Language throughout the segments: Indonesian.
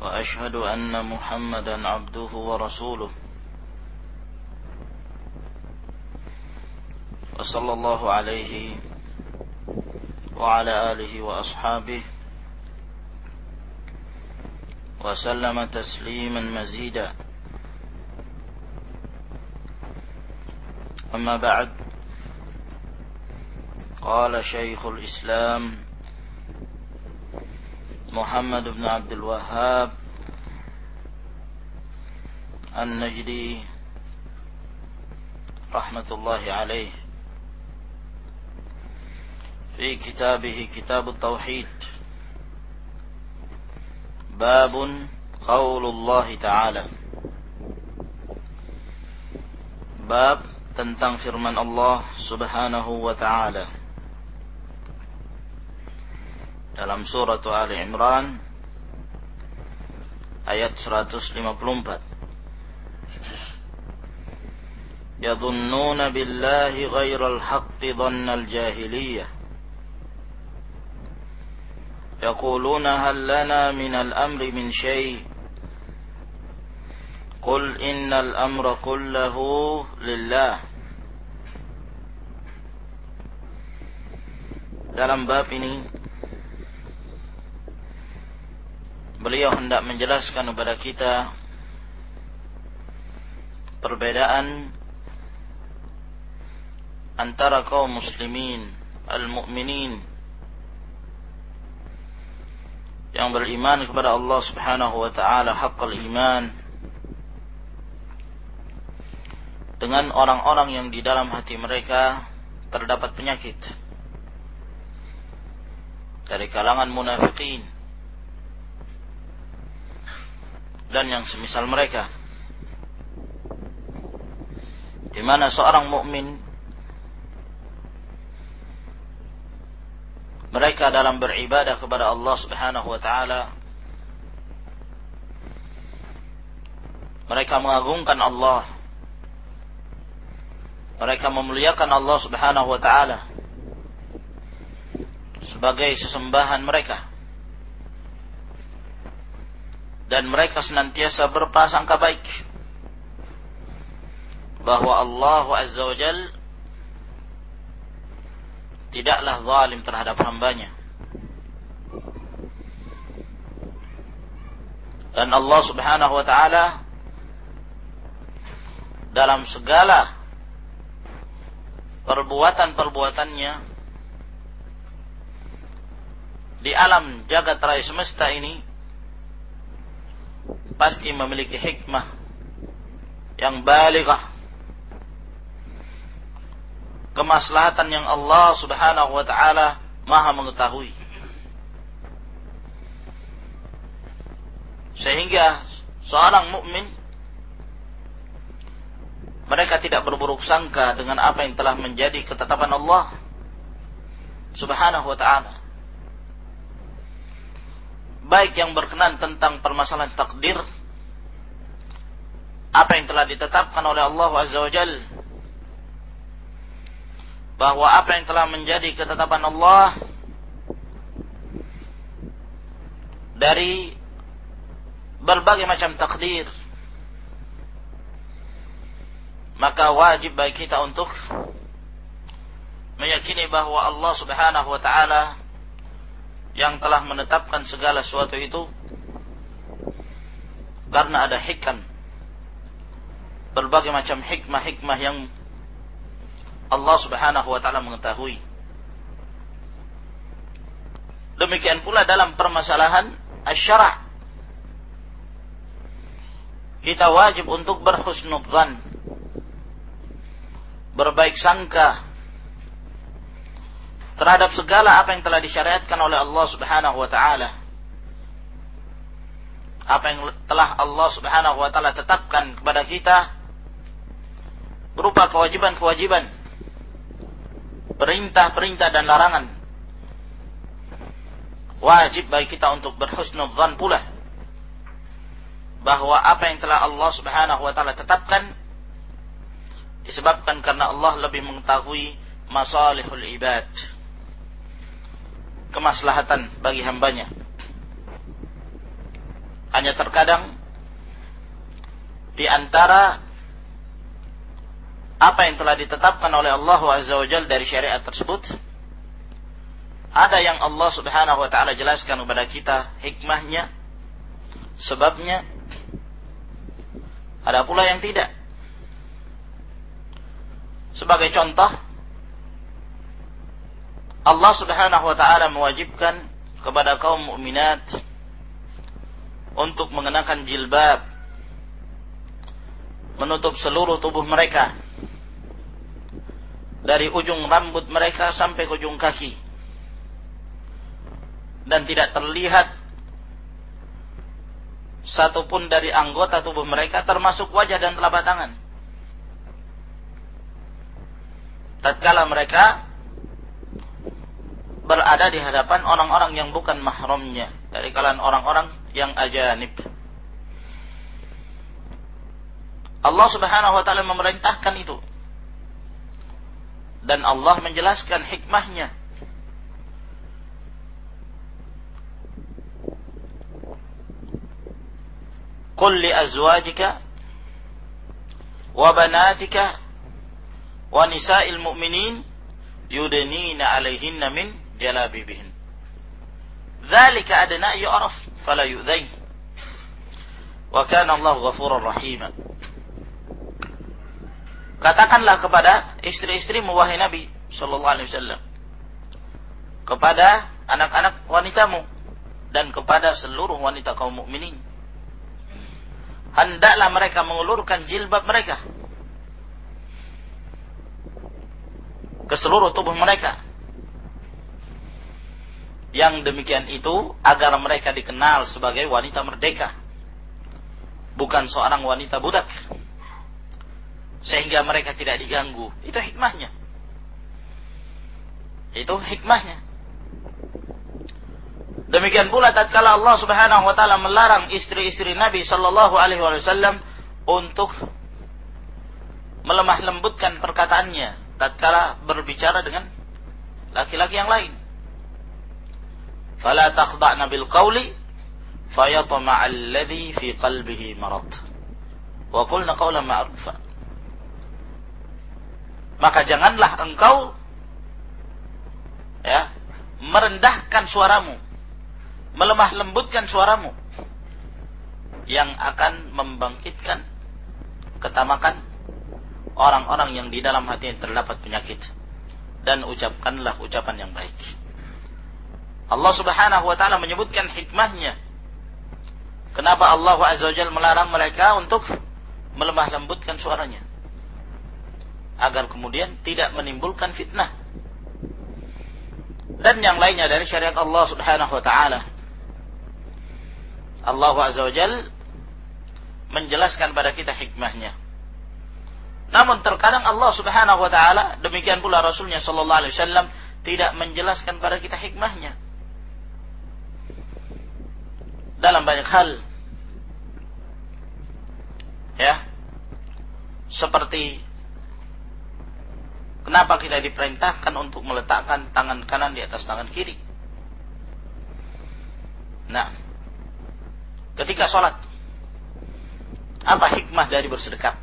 وأشهد أن محمدا عبده ورسوله. وصلى الله عليه وعلى آله وأصحابه وسلم تسليما مزيدا. أما بعد قال شيخ الإسلام محمد بن عبد الوهاب النجدي رحمة الله عليه. في كتابه كتاب التوحيد. باب قول الله تعالى. باب tentang firman Allah Subhanahu wa taala. dalam surat Ali Imran ayat 154 يظنون بالله غير الحق ظن الجاهلية يقولون هل لنا من الأمر من شيء قل إن الأمر كله لله dalam bab ini beliau hendak menjelaskan kepada kita perbedaan antara kaum muslimin al-mu'minin yang beriman kepada Allah Subhanahu wa taala haqqal iman dengan orang-orang yang di dalam hati mereka terdapat penyakit. Dari kalangan munafikin dan yang semisal mereka. Di mana seorang mukmin mereka dalam beribadah kepada Allah Subhanahu wa taala mereka mengagungkan Allah mereka memuliakan Allah Subhanahu wa taala sebagai sesembahan mereka dan mereka senantiasa berprasangka baik. Bahwa Allah Azza wa Jal tidaklah zalim terhadap hambanya. Dan Allah Subhanahu wa taala dalam segala perbuatan-perbuatannya di alam jagat raya semesta ini pasti memiliki hikmah yang balighah kemaslahatan yang Allah Subhanahu wa taala Maha mengetahui. Sehingga seorang mukmin mereka tidak berburuk sangka dengan apa yang telah menjadi ketetapan Allah Subhanahu wa taala baik yang berkenan tentang permasalahan takdir apa yang telah ditetapkan oleh Allah Azza wa Jal bahwa apa yang telah menjadi ketetapan Allah dari berbagai macam takdir maka wajib bagi kita untuk meyakini bahwa Allah Subhanahu wa taala yang telah menetapkan segala sesuatu itu karena ada hikam berbagai macam hikmah-hikmah yang Allah Subhanahu wa taala mengetahui. Demikian pula dalam permasalahan asy-syara' kita wajib untuk berhusnudzan berbaik sangka terhadap segala apa yang telah disyariatkan oleh Allah Subhanahu wa taala. apa yang telah Allah Subhanahu wa taala tetapkan kepada kita berupa kewajiban-kewajiban, perintah-perintah dan larangan. Wajib bagi kita untuk berhusnudzan pula bahwa apa yang telah Allah Subhanahu wa taala tetapkan disebabkan karena Allah lebih mengetahui masalihul ibad kemaslahatan bagi hambanya. Hanya terkadang di antara apa yang telah ditetapkan oleh Allah Azza wa dari syariat tersebut ada yang Allah Subhanahu wa taala jelaskan kepada kita hikmahnya sebabnya ada pula yang tidak. Sebagai contoh Allah Subhanahu wa taala mewajibkan kepada kaum mukminat untuk mengenakan jilbab menutup seluruh tubuh mereka dari ujung rambut mereka sampai ke ujung kaki dan tidak terlihat satupun dari anggota tubuh mereka termasuk wajah dan telapak tangan. Tatkala mereka berada di hadapan orang-orang yang bukan mahramnya dari kalangan orang-orang yang ajanib. Allah Subhanahu wa taala memerintahkan itu. Dan Allah menjelaskan hikmahnya. Qul li azwajika wa banatika wa nisa'il mu'minin yudnina 'alaihinna min Dzalika adna yu'raf fala yu'dzain. Wa kana Allah ghafurar rahima. Katakanlah kepada istri-istri wahai Nabi sallallahu alaihi wasallam kepada anak-anak wanitamu dan kepada seluruh wanita kaum mukminin hendaklah mereka mengulurkan jilbab mereka ke seluruh tubuh mereka yang demikian itu agar mereka dikenal sebagai wanita merdeka. Bukan seorang wanita budak. Sehingga mereka tidak diganggu. Itu hikmahnya. Itu hikmahnya. Demikian pula tatkala Allah Subhanahu wa taala melarang istri-istri Nabi sallallahu alaihi wasallam untuk melemah lembutkan perkataannya tatkala berbicara dengan laki-laki yang lain bil qawli fayatma'a alladhi fi qalbihi marad. Wa qulna qawlan ma'rufa. Maka janganlah engkau ya merendahkan suaramu melemah lembutkan suaramu yang akan membangkitkan ketamakan orang-orang yang di dalam hati terdapat penyakit. Dan ucapkanlah ucapan yang baik Allah Subhanahu wa taala menyebutkan hikmahnya. Kenapa Allah Azza wa Jalla melarang mereka untuk melemah lembutkan suaranya? Agar kemudian tidak menimbulkan fitnah. Dan yang lainnya dari syariat Allah Subhanahu wa taala. Allah Azza wa Jalla menjelaskan pada kita hikmahnya. Namun terkadang Allah Subhanahu wa taala demikian pula Rasulnya sallallahu alaihi wasallam tidak menjelaskan pada kita hikmahnya dalam banyak hal. Ya. Seperti kenapa kita diperintahkan untuk meletakkan tangan kanan di atas tangan kiri. Nah, ketika sholat, apa hikmah dari bersedekap?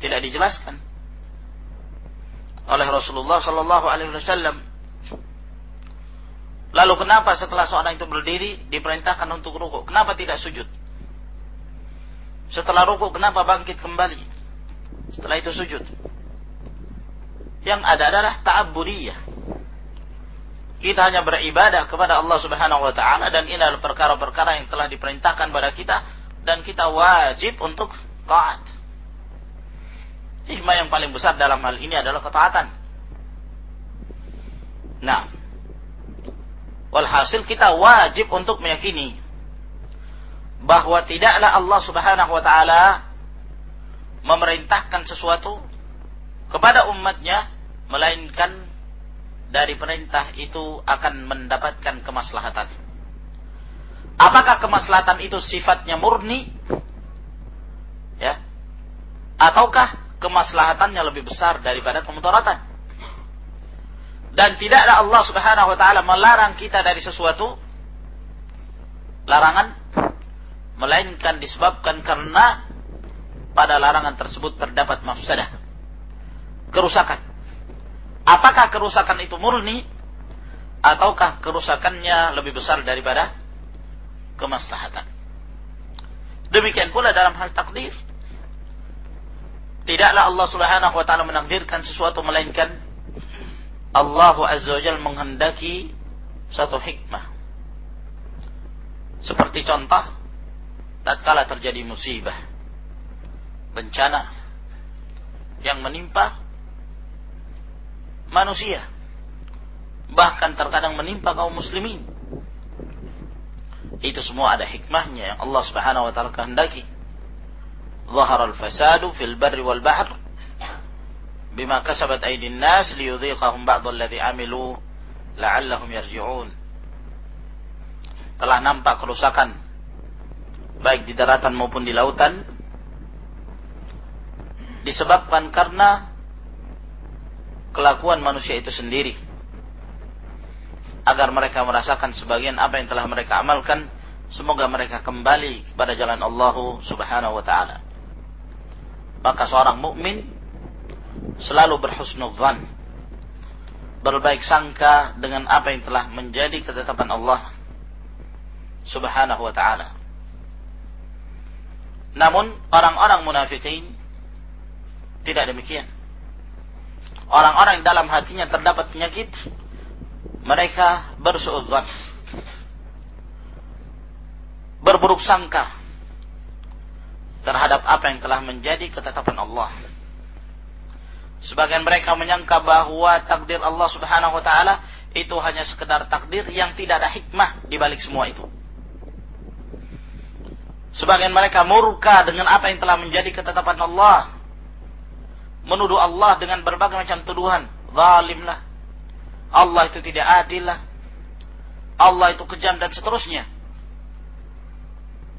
Tidak dijelaskan oleh Rasulullah Sallallahu Alaihi Wasallam Lalu kenapa setelah seorang itu berdiri diperintahkan untuk rukuk? Kenapa tidak sujud? Setelah rukuk kenapa bangkit kembali? Setelah itu sujud. Yang ada adalah ta'abbudiyah. Kita hanya beribadah kepada Allah Subhanahu wa taala dan ini adalah perkara-perkara yang telah diperintahkan kepada kita dan kita wajib untuk taat. Hikmah yang paling besar dalam hal ini adalah ketaatan. Nah, Walhasil kita wajib untuk meyakini bahwa tidaklah Allah Subhanahu wa taala memerintahkan sesuatu kepada umatnya melainkan dari perintah itu akan mendapatkan kemaslahatan. Apakah kemaslahatan itu sifatnya murni? Ya. Ataukah kemaslahatannya lebih besar daripada kemudaratan? Dan tidaklah Allah Subhanahu wa taala melarang kita dari sesuatu larangan melainkan disebabkan karena pada larangan tersebut terdapat mafsadah kerusakan. Apakah kerusakan itu murni ataukah kerusakannya lebih besar daripada kemaslahatan? Demikian pula dalam hal takdir. Tidaklah Allah Subhanahu wa taala menakdirkan sesuatu melainkan Allah Azza wa menghendaki satu hikmah. Seperti contoh, tatkala terjadi musibah, bencana yang menimpa manusia, bahkan terkadang menimpa kaum muslimin. Itu semua ada hikmahnya yang Allah Subhanahu wa taala kehendaki. Zahara al-fasadu fil barri wal bahr bima kasabat aidin nas liyudhiqahum ba'dalladhi amilu la'allahum yarji'un. Telah nampak kerusakan baik di daratan maupun di lautan disebabkan karena kelakuan manusia itu sendiri agar mereka merasakan sebagian apa yang telah mereka amalkan semoga mereka kembali kepada jalan Allah Subhanahu wa taala maka seorang mukmin selalu berhusnudzan berbaik sangka dengan apa yang telah menjadi ketetapan Allah Subhanahu wa taala namun orang-orang munafikin tidak demikian. Orang-orang yang dalam hatinya terdapat penyakit, mereka bersuudzon. Berburuk sangka terhadap apa yang telah menjadi ketetapan Allah. Sebagian mereka menyangka bahwa takdir Allah Subhanahu wa taala itu hanya sekedar takdir yang tidak ada hikmah di balik semua itu. Sebagian mereka murka dengan apa yang telah menjadi ketetapan Allah. Menuduh Allah dengan berbagai macam tuduhan. Zalimlah. Allah itu tidak adil lah. Allah itu kejam dan seterusnya.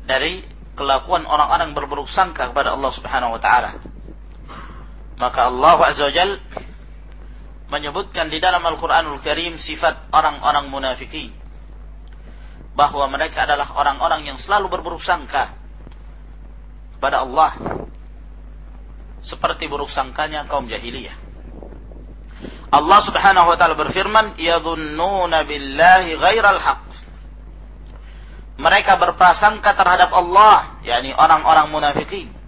Dari kelakuan orang-orang berburuk sangka kepada Allah Subhanahu wa taala. Maka Allah Azza wa Jal menyebutkan di dalam Al-Qur'anul Karim sifat orang-orang munafikin bahwa mereka adalah orang-orang yang selalu berburuk sangka pada Allah seperti buruk sangkanya kaum jahiliyah. Allah Subhanahu wa taala berfirman, "Yadhunnuna billahi ghairal haqq." Mereka berprasangka terhadap Allah, yakni orang-orang munafikin.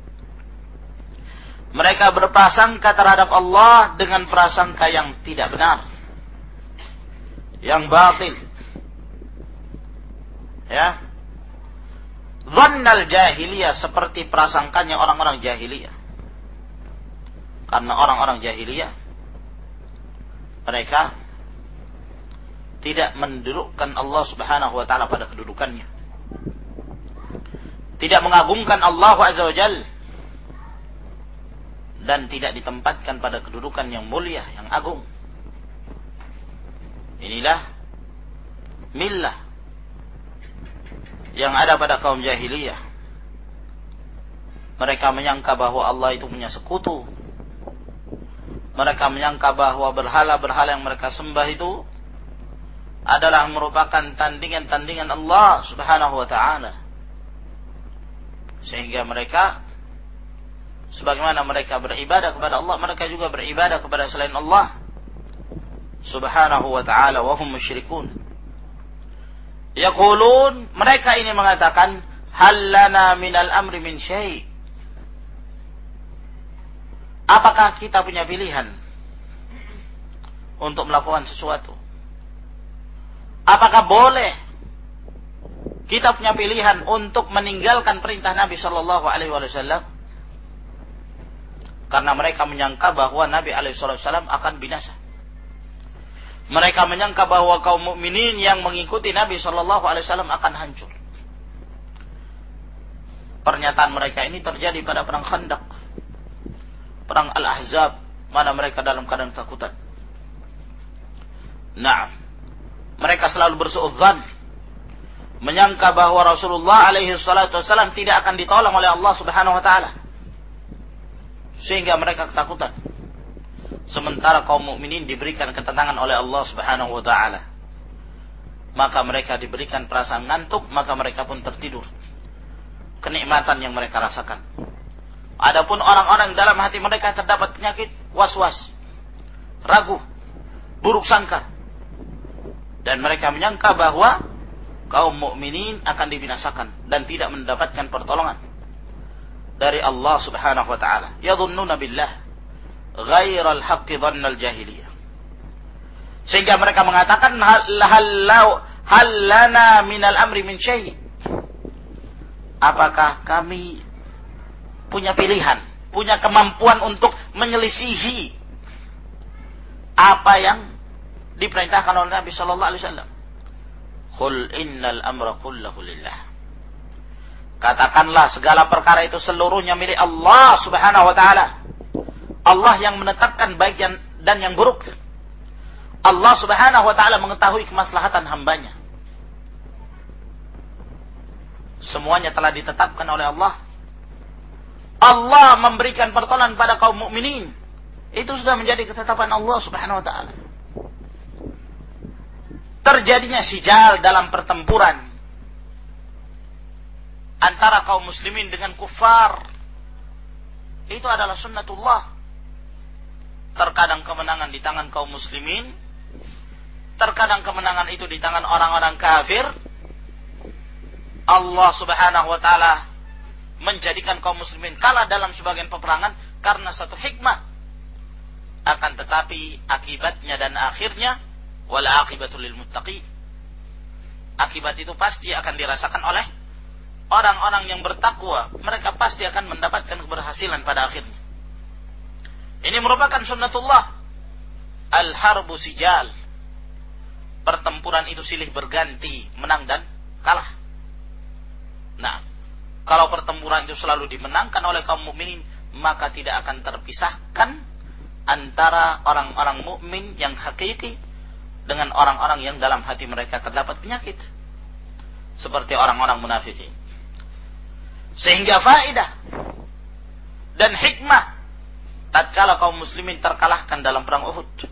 Mereka berprasangka terhadap Allah dengan prasangka yang tidak benar. Yang batil ya Dhannal jahiliyah seperti prasangkanya orang-orang jahiliyah. Karena orang-orang jahiliyah mereka tidak mendudukkan Allah Subhanahu wa taala pada kedudukannya. Tidak mengagungkan Allah Azza wa Jal dan tidak ditempatkan pada kedudukan yang mulia, yang agung. Inilah millah yang ada pada kaum jahiliyah. Mereka menyangka bahwa Allah itu punya sekutu. Mereka menyangka bahwa berhala-berhala yang mereka sembah itu adalah merupakan tandingan-tandingan Allah Subhanahu wa taala. Sehingga mereka sebagaimana mereka beribadah kepada Allah, mereka juga beribadah kepada selain Allah Subhanahu wa taala wa hum musyrikun. Yaqulun mereka ini mengatakan halana minal amri min syai. Apakah kita punya pilihan untuk melakukan sesuatu? Apakah boleh kita punya pilihan untuk meninggalkan perintah Nabi Shallallahu Alaihi Wasallam? Karena mereka menyangka bahwa Nabi Alaihi Wasallam akan binasa. Mereka menyangka bahwa kaum mukminin yang mengikuti Nabi Shallallahu Alaihi Wasallam akan hancur. Pernyataan mereka ini terjadi pada perang Khandaq. Perang Al-Ahzab. Mana mereka dalam keadaan ketakutan. Nah. Mereka selalu bersuudzan. Menyangka bahwa Rasulullah alaihi wasallam tidak akan ditolong oleh Allah subhanahu wa ta'ala. Sehingga mereka ketakutan. Sementara kaum mukminin diberikan ketenangan oleh Allah subhanahu wa ta'ala. Maka mereka diberikan perasaan ngantuk, maka mereka pun tertidur kenikmatan yang mereka rasakan. Adapun orang-orang dalam hati mereka terdapat penyakit was-was, ragu, buruk sangka. Dan mereka menyangka bahwa kaum mukminin akan dibinasakan dan tidak mendapatkan pertolongan dari Allah Subhanahu wa taala. Yadhunnuna billah ghairal haqqi dhannal jahiliyah. Sehingga mereka mengatakan hal hal lana minal amri min syai' apakah kami punya pilihan, punya kemampuan untuk menyelisihi apa yang diperintahkan oleh Nabi Shallallahu Alaihi Wasallam. Qul innal amra kullahu lillah. Katakanlah segala perkara itu seluruhnya milik Allah Subhanahu wa taala. Allah yang menetapkan baik dan yang buruk. Allah Subhanahu wa taala mengetahui kemaslahatan hambanya. Semuanya telah ditetapkan oleh Allah. Allah memberikan pertolongan pada kaum mukminin. Itu sudah menjadi ketetapan Allah Subhanahu wa taala. Terjadinya sijal dalam pertempuran antara kaum muslimin dengan kufar. Itu adalah sunnatullah. Terkadang kemenangan di tangan kaum muslimin, terkadang kemenangan itu di tangan orang-orang kafir, Allah Subhanahu wa taala menjadikan kaum muslimin kalah dalam sebagian peperangan karena satu hikmah. Akan tetapi akibatnya dan akhirnya wala akibatul lil muttaqi. Akibat itu pasti akan dirasakan oleh orang-orang yang bertakwa. Mereka pasti akan mendapatkan keberhasilan pada akhirnya. Ini merupakan sunnatullah. Al-harbu sijal. Pertempuran itu silih berganti, menang dan kalah. Nah, kalau pertempuran itu selalu dimenangkan oleh kaum mukminin, maka tidak akan terpisahkan antara orang-orang mukmin yang hakiki dengan orang-orang yang dalam hati mereka terdapat penyakit. Seperti orang-orang munafikin. Sehingga faedah dan hikmah tatkala kaum muslimin terkalahkan dalam perang Uhud,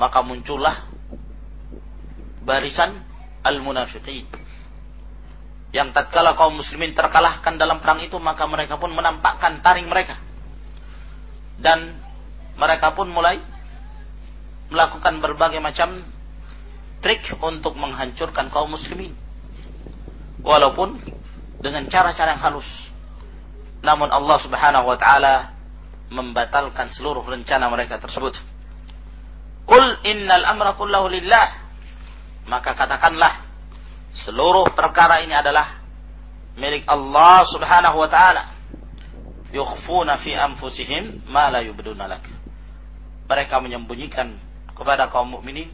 maka muncullah barisan al-munafiqin. Yang tatkala kaum muslimin terkalahkan dalam perang itu maka mereka pun menampakkan taring mereka. Dan mereka pun mulai melakukan berbagai macam trik untuk menghancurkan kaum muslimin. Walaupun dengan cara-cara yang halus namun Allah Subhanahu wa taala membatalkan seluruh rencana mereka tersebut Qul innal amra kullahu lillah maka katakanlah Seluruh perkara ini adalah milik Allah Subhanahu wa taala. Yukhfuna fi anfusihim ma la yubduna lak. Mereka menyembunyikan kepada kaum mukminin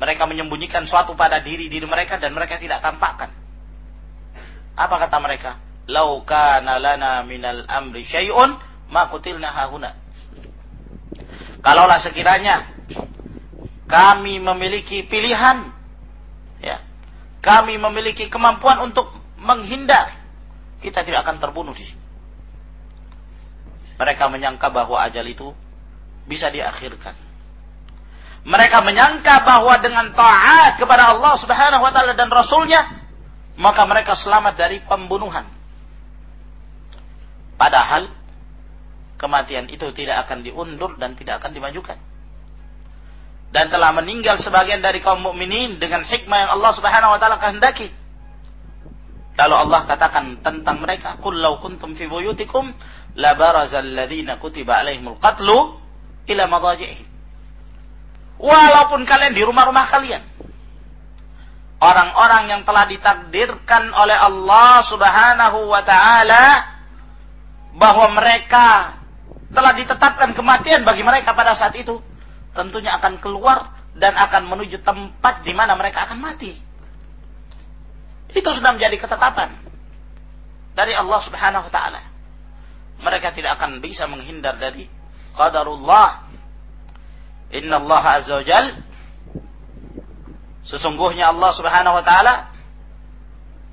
mereka menyembunyikan suatu pada diri diri mereka dan mereka tidak tampakkan. Apa kata mereka? Lau kana lana minal amri syai'un ma hahuna. Kalaulah sekiranya kami memiliki pilihan ya, kami memiliki kemampuan untuk menghindar, kita tidak akan terbunuh di sini. Mereka menyangka bahwa ajal itu bisa diakhirkan. Mereka menyangka bahwa dengan taat kepada Allah Subhanahu wa taala dan rasulnya, maka mereka selamat dari pembunuhan. Padahal kematian itu tidak akan diundur dan tidak akan dimajukan dan telah meninggal sebagian dari kaum mukminin dengan hikmah yang Allah Subhanahu wa taala kehendaki. Lalu Allah katakan tentang mereka, "Qul kuntum fi buyutikum la barazal ladzina kutiba alaihimul qatlu ila madaji'ihim." Walaupun kalian di rumah-rumah kalian, orang-orang yang telah ditakdirkan oleh Allah Subhanahu wa taala bahwa mereka telah ditetapkan kematian bagi mereka pada saat itu, tentunya akan keluar dan akan menuju tempat di mana mereka akan mati. Itu sudah menjadi ketetapan. dari Allah Subhanahu wa taala. Mereka tidak akan bisa menghindar dari qadarullah. Inna Allah azza wa jal sesungguhnya Allah Subhanahu wa taala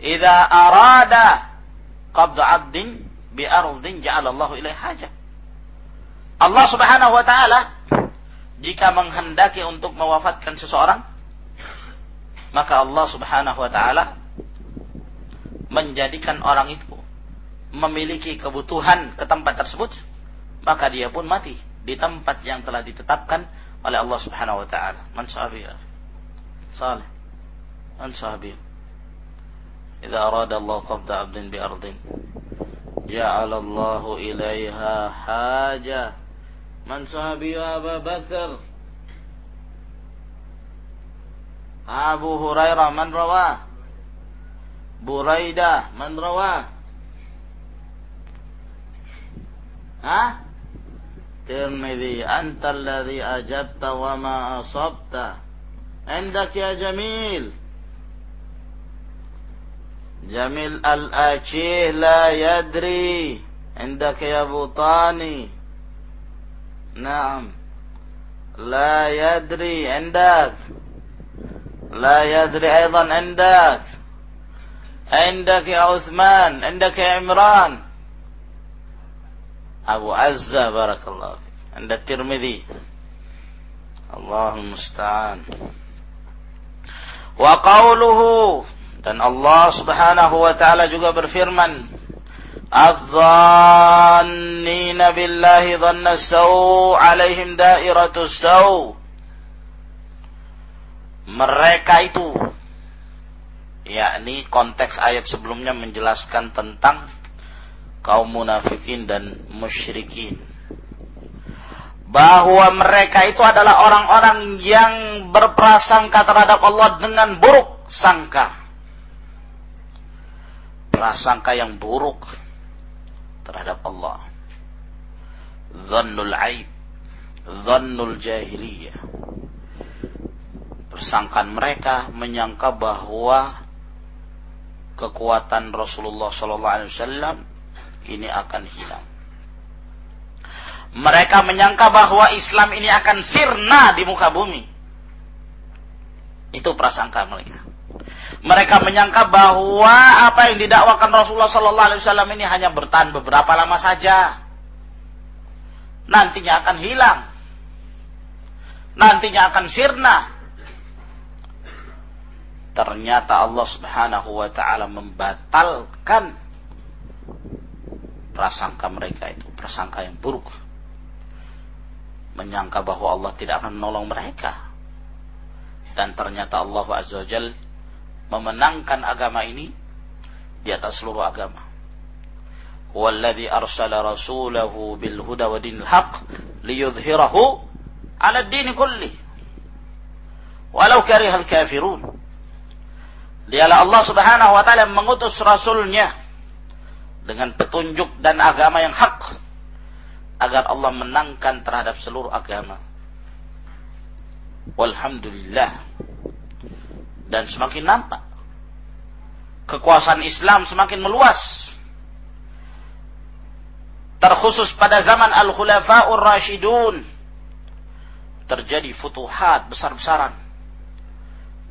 idza arada qabda 'abdin bi ardin ja'alallahu ilaihi hajah. Allah Subhanahu wa taala jika menghendaki untuk mewafatkan seseorang maka Allah Subhanahu wa taala menjadikan orang itu memiliki kebutuhan ke tempat tersebut, maka dia pun mati di tempat yang telah ditetapkan oleh Allah Subhanahu wa taala. Man صالح أنسى هابيل إذا أراد الله قبض عبد بأرض جعل الله إليها حاجة. من صحابي أبا بكر؟ أبو هريرة من رواه؟ بريدة من رواه؟ ها؟ ترمذي أنت الذي أجبت وما أصبت. عندك يا جميل. جميل الأشيه لا يدري. عندك يا بوطاني نعم. لا يدري عندك. لا يدري أيضا عندك. عندك يا عثمان. عندك يا عمران. Abu Azza barakallahu fiik. Anda Tirmidzi. Allahul musta'an. Wa qawluhu. Dan Allah Subhanahu wa taala juga berfirman Adh-dhannina billahi dhanna saw alaihim dairatu saw Mereka itu yakni konteks ayat sebelumnya menjelaskan tentang kaum munafikin dan musyrikin bahwa mereka itu adalah orang-orang yang berprasangka terhadap Allah dengan buruk sangka. Prasangka yang buruk terhadap Allah. Dhannul aib dhannul jahiliyah. Persangkaan mereka menyangka bahwa kekuatan Rasulullah sallallahu alaihi wasallam ini akan hilang. Mereka menyangka bahwa Islam ini akan sirna di muka bumi. Itu prasangka mereka. Mereka menyangka bahwa apa yang didakwakan Rasulullah Sallallahu Alaihi Wasallam ini hanya bertahan beberapa lama saja. Nantinya akan hilang. Nantinya akan sirna. Ternyata Allah Subhanahu wa taala membatalkan prasangka mereka itu prasangka yang buruk menyangka bahwa Allah tidak akan menolong mereka. Dan ternyata Allah Azza Jal memenangkan agama ini di atas seluruh agama. Walladhi arsala rasulahu bil huda wa dinil haq liyudhhirahu ala dini kulli. Walau karihal kafirun. Dialah Allah subhanahu wa ta'ala mengutus Rasulnya dengan petunjuk dan agama yang hak agar Allah menangkan terhadap seluruh agama. Walhamdulillah. Dan semakin nampak kekuasaan Islam semakin meluas. Terkhusus pada zaman Al-Khulafa'ur Rashidun terjadi futuhat besar-besaran.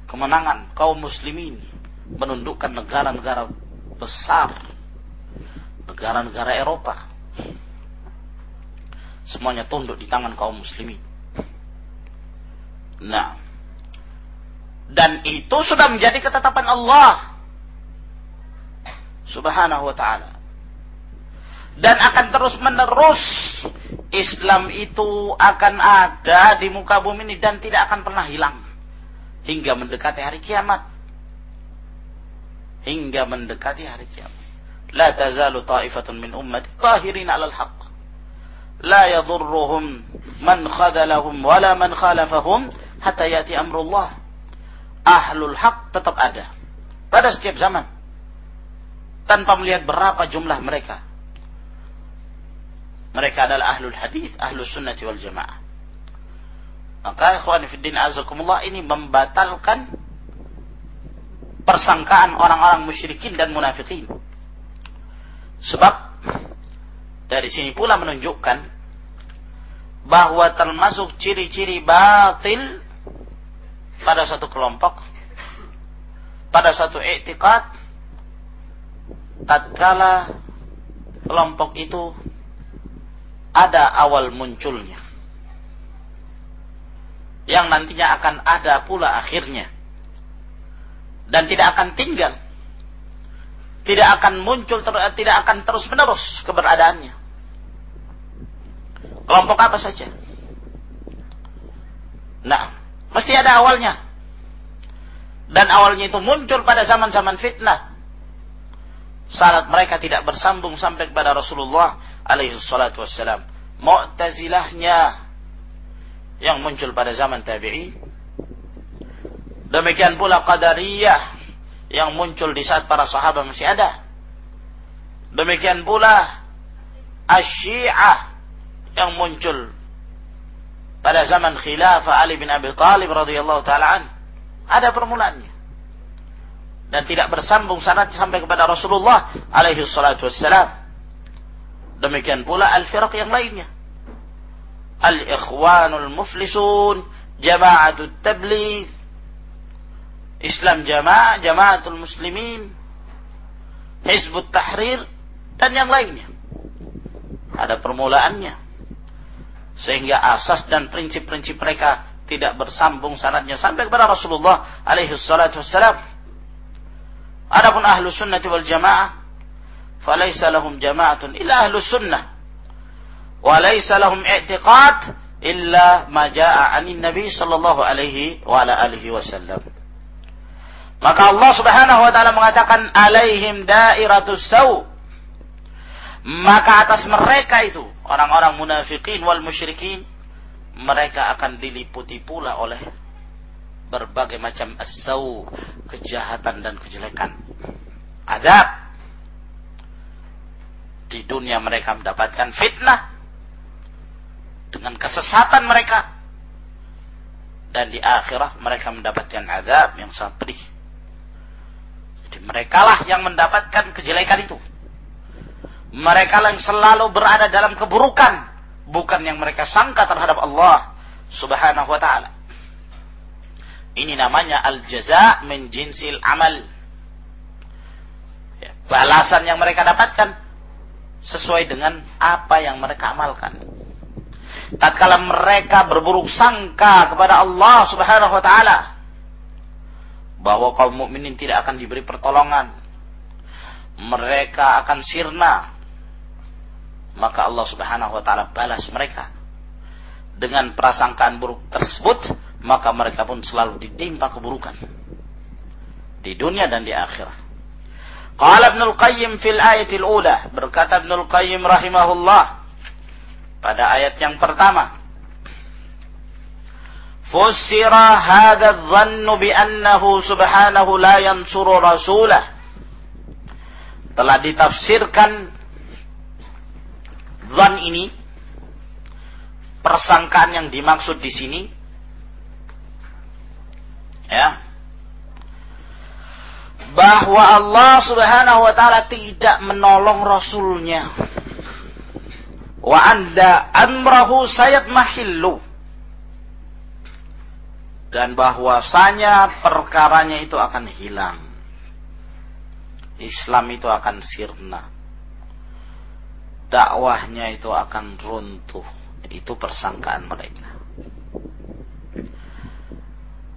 Kemenangan kaum muslimin menundukkan negara-negara besar negara-negara Eropa semuanya tunduk di tangan kaum muslimin. Nah, dan itu sudah menjadi ketetapan Allah Subhanahu wa taala. Dan akan terus menerus Islam itu akan ada di muka bumi ini dan tidak akan pernah hilang hingga mendekati hari kiamat. Hingga mendekati hari kiamat. La tazalu ta'ifatun min ummati zahirin 'alal haqq لا يضرهم من خذلهم ولا من خالفهم حتى يأتي أمر الله أهل tetap ada pada setiap zaman tanpa melihat berapa jumlah mereka. Mereka adalah ahlul hadis, ahlus sunnati wal jamaah. Maka ikhwan fiddin azakumullah ini membatalkan persangkaan orang-orang musyrikin dan munafikin. Sebab dari sini pula menunjukkan bahwa termasuk ciri-ciri batil pada satu kelompok, pada satu etikad, tatkala kelompok itu ada awal munculnya. Yang nantinya akan ada pula akhirnya. Dan tidak akan tinggal. Tidak akan muncul, tidak akan terus menerus keberadaannya. Kelompok apa saja. Nah, mesti ada awalnya. Dan awalnya itu muncul pada zaman-zaman fitnah. Salat mereka tidak bersambung sampai kepada Rasulullah alaihi salatu wassalam. Yang muncul pada zaman tabi'i. Demikian pula Qadariyah yang muncul di saat para sahabat masih ada. Demikian pula Asyiah yang muncul pada zaman khilafah Ali bin Abi Thalib radhiyallahu taala ada permulaannya. Dan tidak bersambung sanad sampai kepada Rasulullah alaihi salatu wassalam. Demikian pula al-firaq yang lainnya. Al-ikhwanul muflisun jama'atut tabligh Islam jamaah jamaatul muslimin Hizbut Tahrir dan yang lainnya ada permulaannya sehingga asas dan prinsip-prinsip mereka tidak bersambung sanadnya sampai kepada Rasulullah alaihi salatu wassalam. Adapun ahlu sunnah wal jamaah falaysa lahum jama'atun illa ahlu sunnah i'tiqad illa ma jaa 'anin nabi sallallahu alaihi wa ala alihi wasallam. Maka Allah Subhanahu wa taala mengatakan alaihim dairatus sau. Maka atas mereka itu orang-orang munafikin wal musyrikin mereka akan diliputi pula oleh berbagai macam asau kejahatan dan kejelekan. Adab di dunia mereka mendapatkan fitnah dengan kesesatan mereka. Dan di akhirat mereka mendapatkan adab yang sangat pedih jadi merekalah yang mendapatkan kejelekan itu mereka yang selalu berada dalam keburukan. Bukan yang mereka sangka terhadap Allah subhanahu wa ta'ala. Ini namanya al-jaza min jinsil amal. Ya, balasan yang mereka dapatkan sesuai dengan apa yang mereka amalkan. Tatkala mereka berburuk sangka kepada Allah Subhanahu wa taala bahwa kaum mukminin tidak akan diberi pertolongan, mereka akan sirna, maka Allah Subhanahu wa taala balas mereka. Dengan prasangkaan buruk tersebut maka mereka pun selalu ditimpa keburukan. Di dunia dan di akhirat Qala Ibnu Al-Qayyim fil ayatil ula. Berkata Ibnu Al-Qayyim rahimahullah. Pada ayat yang pertama Hadha dhannu bi annahu subhanahu la yansuru rasulah. Telah ditafsirkan Zan ini persangkaan yang dimaksud di sini ya bahwa Allah Subhanahu wa taala tidak menolong rasulnya. Wa anda amrahu sayat mahillu dan bahwasanya perkaranya itu akan hilang Islam itu akan sirna dakwahnya itu akan runtuh. Itu persangkaan mereka.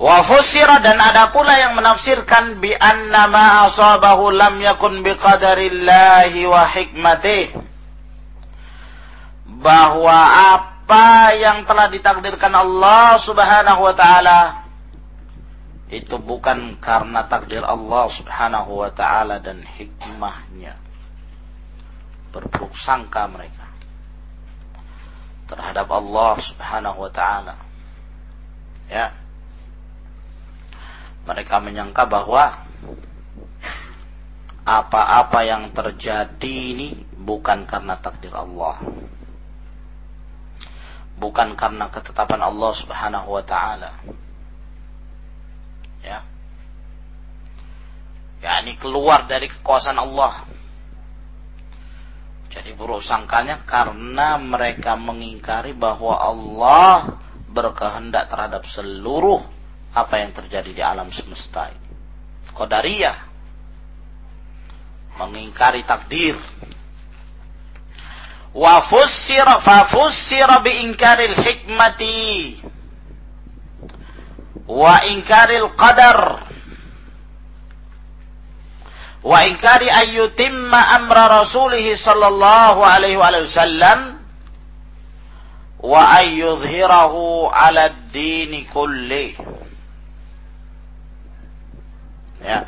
Wa fusira dan ada pula yang menafsirkan bi anna ma asabahu lam yakun bi qadarillahi wa hikmatih. Bahwa apa yang telah ditakdirkan Allah Subhanahu wa taala itu bukan karena takdir Allah Subhanahu wa taala dan hikmahnya berburuk sangka mereka terhadap Allah Subhanahu wa taala. Ya. Mereka menyangka bahwa apa-apa yang terjadi ini bukan karena takdir Allah. Bukan karena ketetapan Allah Subhanahu wa taala. Ya. Ini keluar dari kekuasaan Allah Jadi buruk sangkanya karena mereka mengingkari bahwa Allah berkehendak terhadap seluruh apa yang terjadi di alam semesta ini. Qadariyah mengingkari takdir. Wa fussira fa fussira bi inkaril hikmati wa inkaril qadar wa inkari ayyutimma amra rasulih sallallahu alaihi wasallam wa ayyudhhirahu ala ad-din kulli ya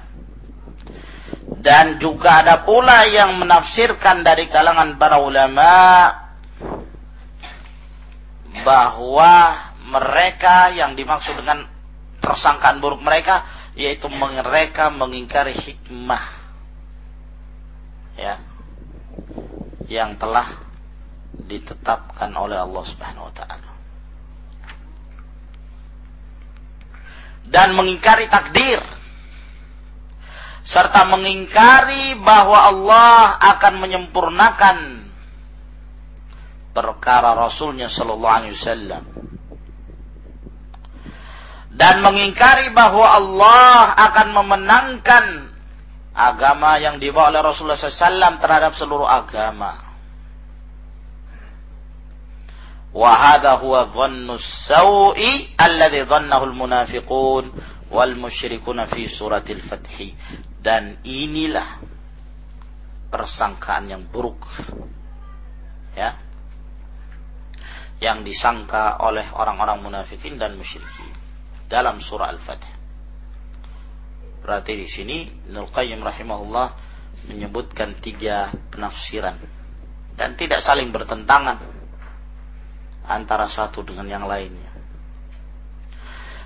dan juga ada pula yang menafsirkan dari kalangan para ulama bahwa mereka yang dimaksud dengan persangkaan buruk mereka yaitu mereka mengingkari hikmah. Ya. Yang telah ditetapkan oleh Allah Subhanahu wa taala. Dan mengingkari takdir serta mengingkari bahwa Allah akan menyempurnakan perkara Rasulnya Sallallahu Alaihi Wasallam dan mengingkari bahwa Allah akan memenangkan agama yang dibawa oleh Rasulullah SAW terhadap seluruh agama. Wahada huwa dhannu sawi alladhi dhannahu al-munafiqun wal musyrikuna fi suratil fathi. Dan inilah persangkaan yang buruk. Ya. Yang disangka oleh orang-orang munafikin dan musyrikin dalam surah Al-Fatih. Berarti di sini Nur Qayyim rahimahullah menyebutkan tiga penafsiran dan tidak saling bertentangan antara satu dengan yang lainnya.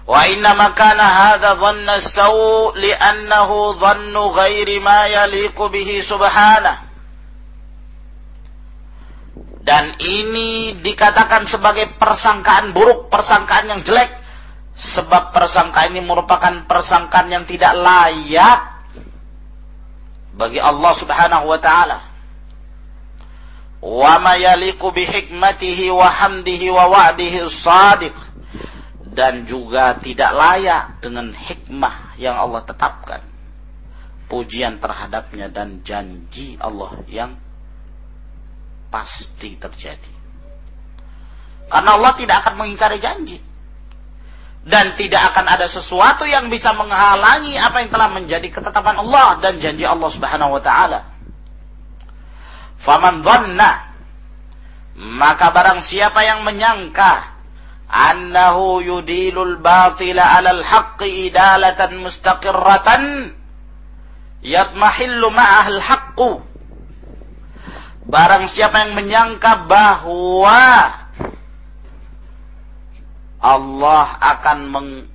Inna makana hadha dhanna saw li'annahu dhannu ghairi ma yaliqu bihi subhanahu. Dan ini dikatakan sebagai persangkaan buruk, persangkaan yang jelek Sebab persangka ini merupakan persangkaan yang tidak layak bagi Allah Subhanahu wa taala. Wa ma yaliqu bi hikmatihi wa hamdihi wa wa'dihi shadiq dan juga tidak layak dengan hikmah yang Allah tetapkan. Pujian terhadapnya dan janji Allah yang pasti terjadi. Karena Allah tidak akan mengingkari janji dan tidak akan ada sesuatu yang bisa menghalangi apa yang telah menjadi ketetapan Allah dan janji Allah Subhanahu wa taala. Faman dhanna maka barang siapa yang menyangka annahu yudilul batila 'alal haqqi idalatan mustaqirratan yatmahillu ma'ahal haqqu Barang siapa yang menyangka bahwa Allah akan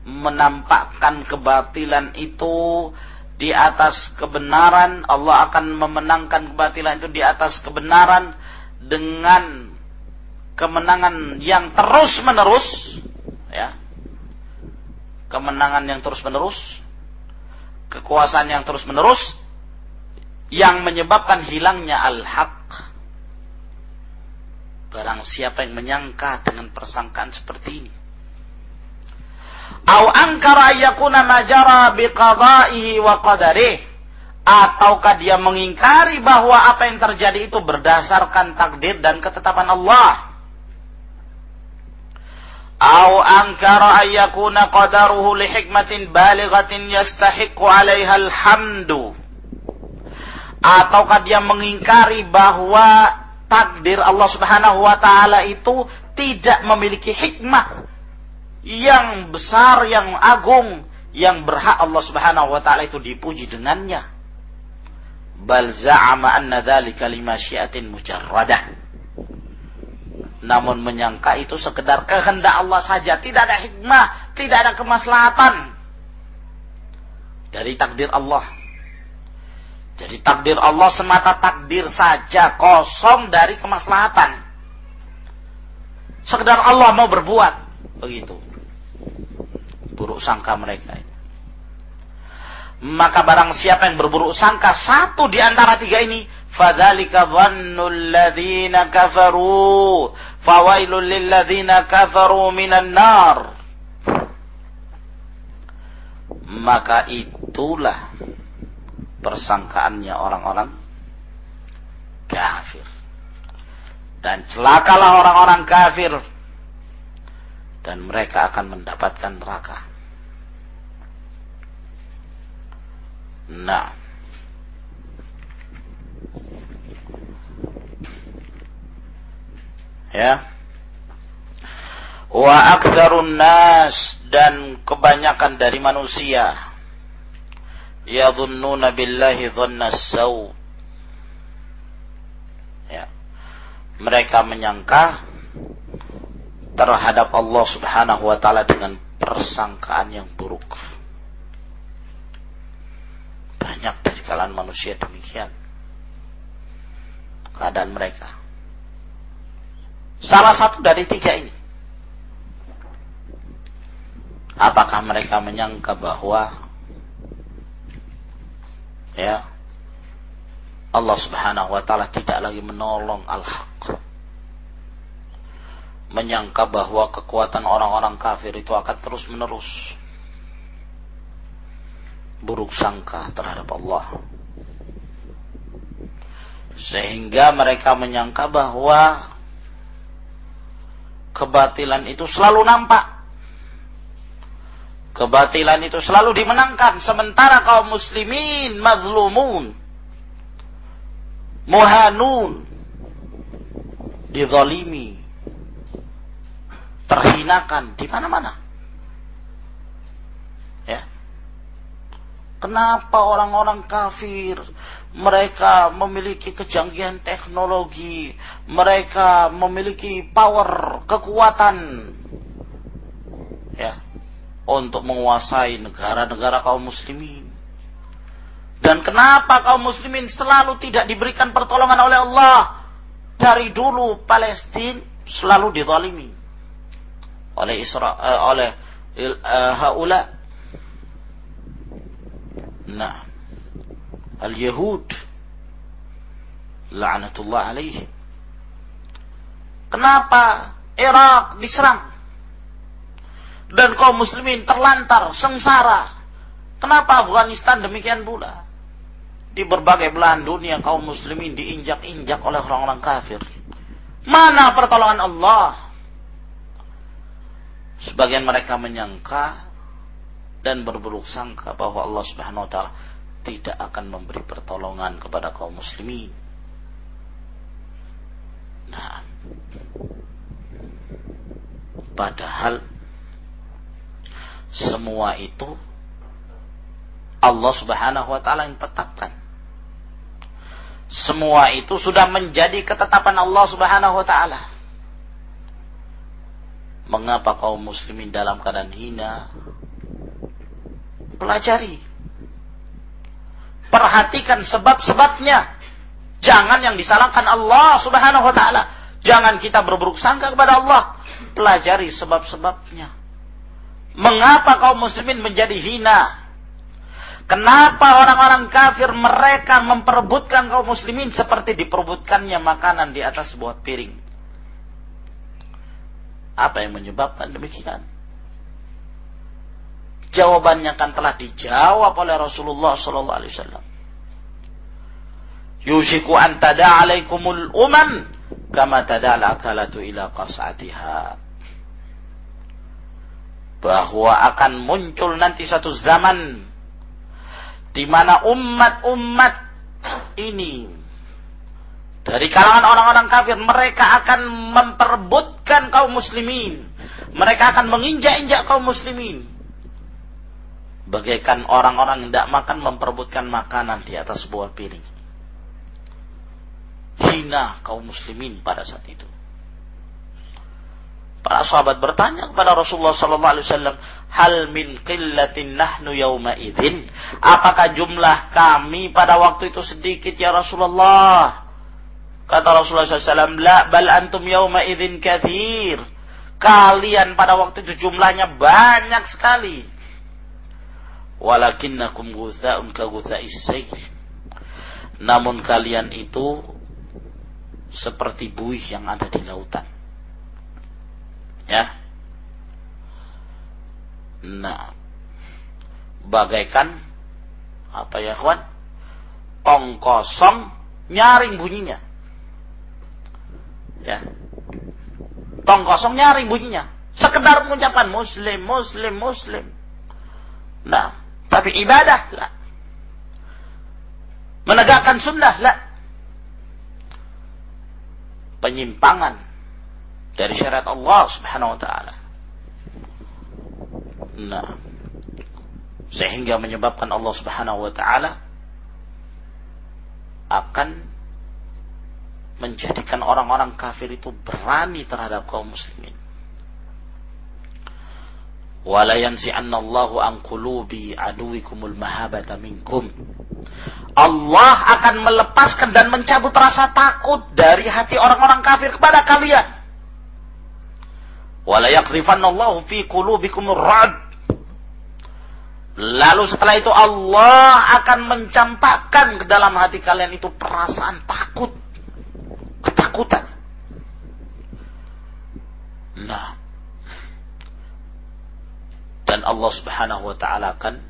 menampakkan kebatilan itu di atas kebenaran, Allah akan memenangkan kebatilan itu di atas kebenaran dengan kemenangan yang terus-menerus ya. Kemenangan yang terus-menerus, kekuasaan yang terus-menerus yang menyebabkan hilangnya al-haq. Barang siapa yang menyangka dengan persangkaan seperti ini, Au angkara yakuna majara biqada'ihi wa qadarih. Ataukah dia mengingkari bahwa apa yang terjadi itu berdasarkan takdir dan ketetapan Allah. Au angkara ayyakuna qadaruhu li hikmatin balighatin yastahiqqu 'alaiha alhamdu. Ataukah dia mengingkari bahwa takdir Allah Subhanahu wa taala itu tidak memiliki hikmah yang besar, yang agung, yang berhak Allah Subhanahu wa taala itu dipuji dengannya. Bal za'ama anna dzalika limasyiatin mujarradah. Namun menyangka itu sekedar kehendak Allah saja, tidak ada hikmah, tidak ada kemaslahatan dari takdir Allah. Jadi takdir Allah semata takdir saja, kosong dari kemaslahatan. Sekedar Allah mau berbuat, begitu buruk sangka mereka. Maka barang siapa yang berburuk sangka satu di antara tiga ini, Dhannul ladzina kafaru. Fawailul lil ladzina kafaru minan nar. Maka itulah persangkaannya orang-orang kafir. Dan celakalah orang-orang kafir. Dan mereka akan mendapatkan neraka. Nah. Ya. Wa aktsarun nas dan kebanyakan dari manusia yadhunnuna billahi dhanna saw. Ya. Mereka menyangka terhadap Allah Subhanahu wa taala dengan persangkaan yang buruk. Banyak dari kalangan manusia demikian. Keadaan mereka. Salah satu dari tiga ini. Apakah mereka menyangka bahwa ya Allah Subhanahu wa taala tidak lagi menolong al-haq menyangka bahwa kekuatan orang-orang kafir itu akan terus-menerus buruk sangka terhadap Allah. Sehingga mereka menyangka bahwa kebatilan itu selalu nampak. Kebatilan itu selalu dimenangkan. Sementara kaum muslimin mazlumun. Muhanun. Dizalimi terhinakan di mana-mana. Ya. Kenapa orang-orang kafir mereka memiliki kejanggihan teknologi, mereka memiliki power, kekuatan ya untuk menguasai negara-negara kaum muslimin. Dan kenapa kaum muslimin selalu tidak diberikan pertolongan oleh Allah? Dari dulu Palestina selalu dizalimi oleh Isra uh, oleh uh, haula nah. Al-yahud. La'natullah alaihim kenapa Irak diserang? Dan kaum muslimin terlantar sengsara. Kenapa Afghanistan demikian pula? Di berbagai belahan dunia kaum muslimin diinjak-injak oleh orang-orang kafir. Mana pertolongan Allah? Sebagian mereka menyangka dan berburuk sangka bahwa Allah Subhanahu wa taala tidak akan memberi pertolongan kepada kaum muslimin. Nah, padahal semua itu Allah Subhanahu wa taala yang tetapkan. Semua itu sudah menjadi ketetapan Allah Subhanahu wa taala. Mengapa kaum muslimin dalam keadaan hina? Pelajari. Perhatikan sebab-sebabnya. Jangan yang disalahkan Allah subhanahu wa ta'ala. Jangan kita berburuk sangka kepada Allah. Pelajari sebab-sebabnya. Mengapa kaum muslimin menjadi hina? Kenapa orang-orang kafir mereka memperebutkan kaum muslimin seperti diperebutkannya makanan di atas sebuah piring? Apa yang menyebabkan demikian? Jawabannya kan telah dijawab oleh Rasulullah sallallahu alaihi wasallam. Yushiku an tada alaikumul umam kama tada akalatu ila qas'atiha. Bahwa akan muncul nanti satu zaman di mana umat-umat ini dari kalangan orang-orang kafir mereka akan memperebutkan kaum muslimin mereka akan menginjak-injak kaum muslimin bagaikan orang-orang yang tidak makan memperebutkan makanan di atas sebuah piring hina kaum muslimin pada saat itu Para sahabat bertanya kepada Rasulullah sallallahu alaihi wasallam, "Hal min qillatin nahnu yauma idzin?" Apakah jumlah kami pada waktu itu sedikit ya Rasulullah? Kata Rasulullah SAW, La bal antum yawma idhin kathir. Kalian pada waktu itu jumlahnya banyak sekali. Walakinnakum gutha'un ka sayr. Namun kalian itu seperti buih yang ada di lautan. Ya. Nah, bagaikan apa ya kawan? Tong kosong nyaring bunyinya. Ya. Tong kosong nyaring bunyinya. Sekedar mengucapkan muslim, muslim, muslim. Nah, tapi ibadah lah. Menegakkan sunnah lah. Penyimpangan dari syariat Allah Subhanahu wa taala. Nah, sehingga menyebabkan Allah Subhanahu wa taala akan menjadikan orang-orang kafir itu berani terhadap kaum muslimin. Wala yansi'annallahu an qulubi aduwikumul mahabata minkum. Allah akan melepaskan dan mencabut rasa takut dari hati orang-orang kafir kepada kalian. Wala yaqdhifannallahu fi qulubikumur ra'd. Lalu setelah itu Allah akan mencampakkan ke dalam hati kalian itu perasaan takut. Ketakutan. Nah, dan Allah Subhanahu wa taala akan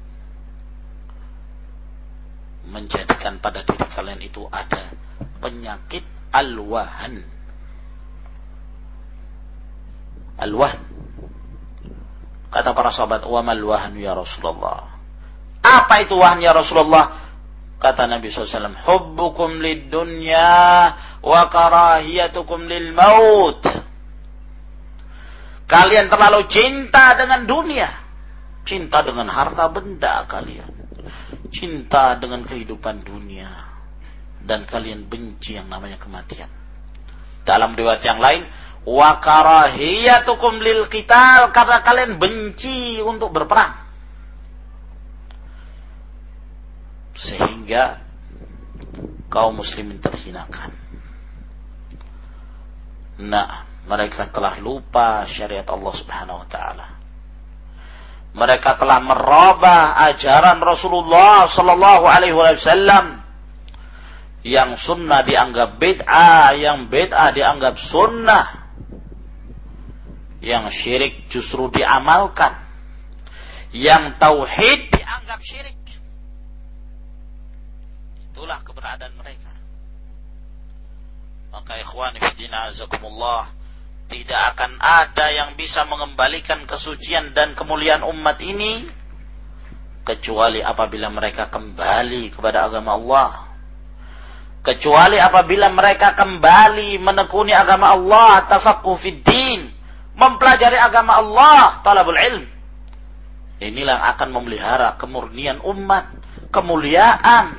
menjadikan pada diri kalian itu ada penyakit alwahan. Alwahan. Kata para sahabat, "Wa mal wahan ya Rasulullah?" Apa itu wahan ya Rasulullah? Kata Nabi SAW, Hubbukum lid dunya wa karahiyatukum lil maut. Kalian terlalu cinta dengan dunia Cinta dengan harta benda kalian. Cinta dengan kehidupan dunia. Dan kalian benci yang namanya kematian. Dalam riwayat yang lain, wa karahiyatukum lil qital karena kalian benci untuk berperang. Sehingga kaum muslimin terhinakan. Nah, mereka telah lupa syariat Allah Subhanahu wa taala mereka telah merubah ajaran Rasulullah sallallahu alaihi wasallam yang sunnah dianggap bid'ah, yang bid'ah dianggap sunnah, yang syirik justru diamalkan, yang tauhid dianggap syirik. Itulah keberadaan mereka. Maka ikhwan fillah azakumullah tidak akan ada yang bisa mengembalikan kesucian dan kemuliaan umat ini kecuali apabila mereka kembali kepada agama Allah. Kecuali apabila mereka kembali menekuni agama Allah, tafaqquh fid din, mempelajari agama Allah, talabul ilm. Inilah yang akan memelihara kemurnian umat, kemuliaan.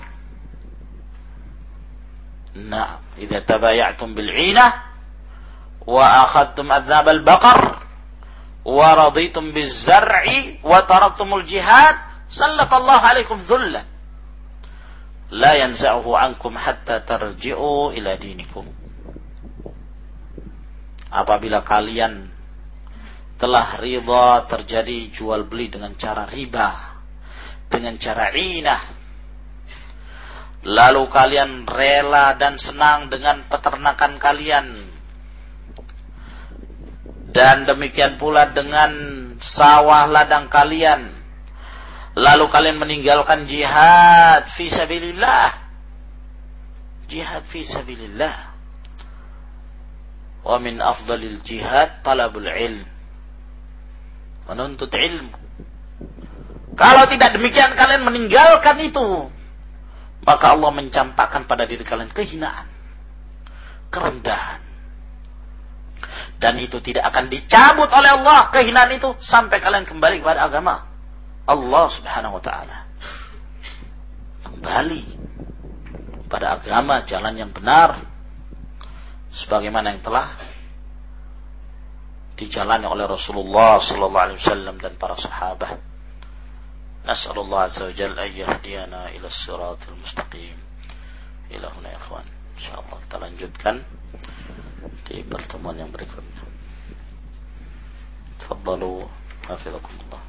Nah, idza tabaya'tum bil 'inah wa akhadtum البقر al-baqar. Wa raditum صلّى الله عليكم taraktumul jihad. Sallallahu alaikum حتى la إلى ankum hatta tarji'u ila dinikum. Apabila kalian telah ridha terjadi jual beli dengan cara riba dengan cara inah. Lalu kalian rela dan senang dengan peternakan kalian dan demikian pula dengan sawah ladang kalian. Lalu kalian meninggalkan jihad fi sabilillah. Jihad fi sabilillah. Wa min afdalil jihad talabul ilm. Menuntut ilmu. Kalau tidak demikian kalian meninggalkan itu. Maka Allah mencampakkan pada diri kalian kehinaan. Kerendahan dan itu tidak akan dicabut oleh Allah kehinaan itu sampai kalian kembali kepada agama Allah Subhanahu wa taala. Kembali pada agama jalan yang benar sebagaimana yang telah dijalani oleh Rasulullah sallallahu alaihi wasallam dan para sahabat. Nas'alullah azza wa jalla an yahdiyana ila siratal mustaqim. Ila huna ya ikhwan. Insyaallah kita lanjutkan di pertemuan yang berikutnya. تفضلوا حفظكم الله